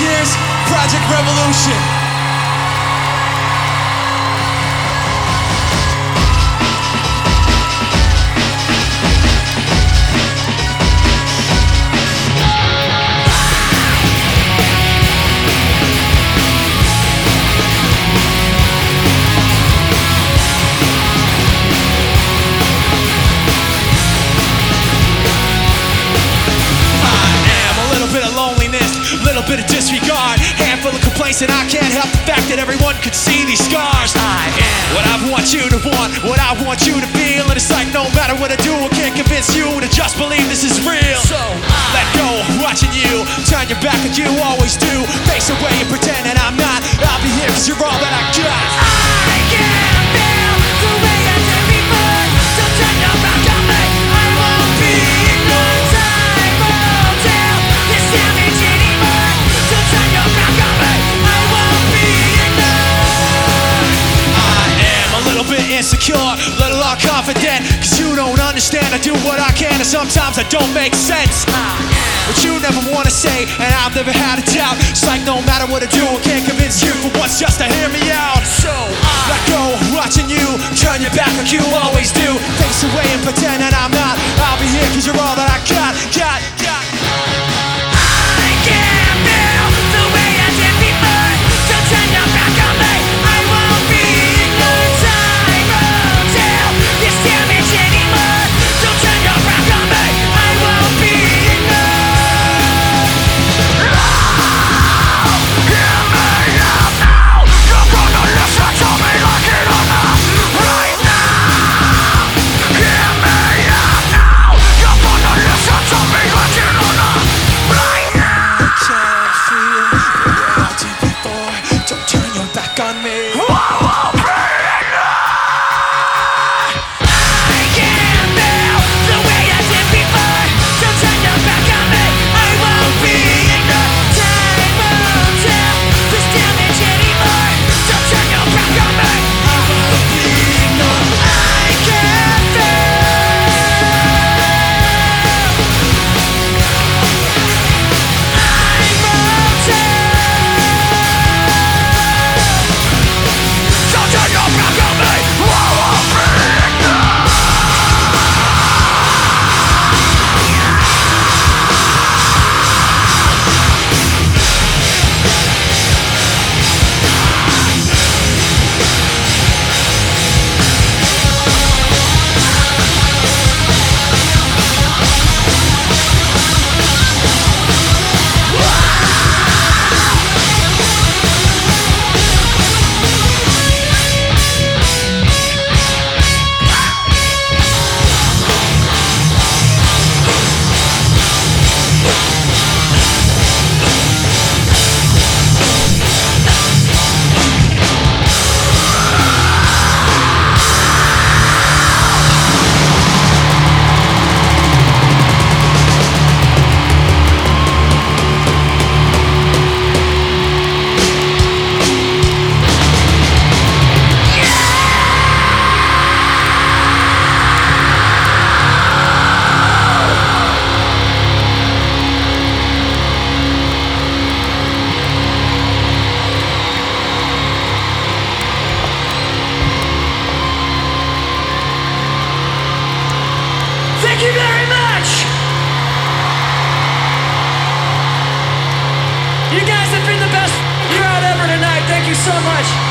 Year's Projekt Revolution. Little bit of disregard, handful of complaints, and I can't help the fact that everyone could see these scars. I am what I want you to want, what I want you to feel, and it's like no matter what I do, I can't convince you to just believe this is real. So I let go, watching you turn your back like you always do, insecure, a little unconfident. Cause you don't understand. I do what I can, and sometimes I don't make sense. But you never wanna say, and I've never had a doubt. It's like no matter what I do, I can't convince you for once just to hear me out. So let go, watching you turn your back like you always do. Face away and pretend that I'm not. You guys have been the best crowd ever tonight. Thank you so much.